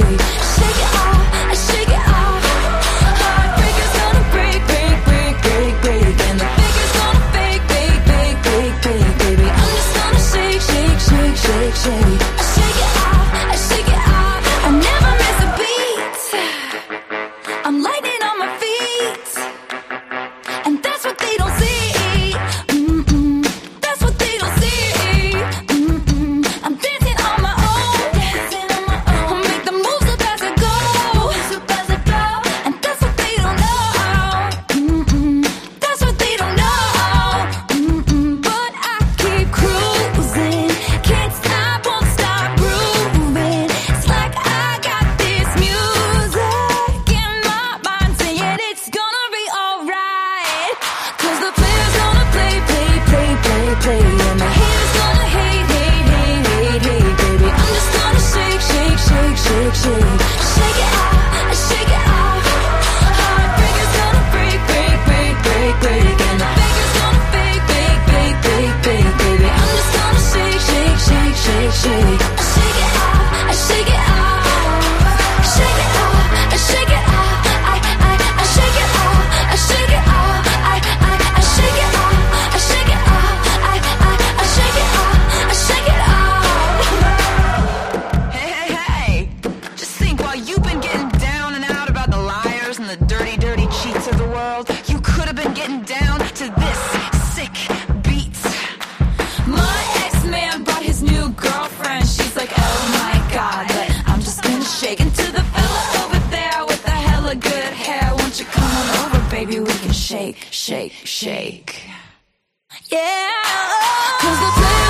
shake, it off, shake it off. My fingers on break, break, break, break, break. And the biggest on the fake, big, big, big, fake baby. I'm just gonna shake, shake, shake, shake, shake shake, shake, shake. Yeah. Cause the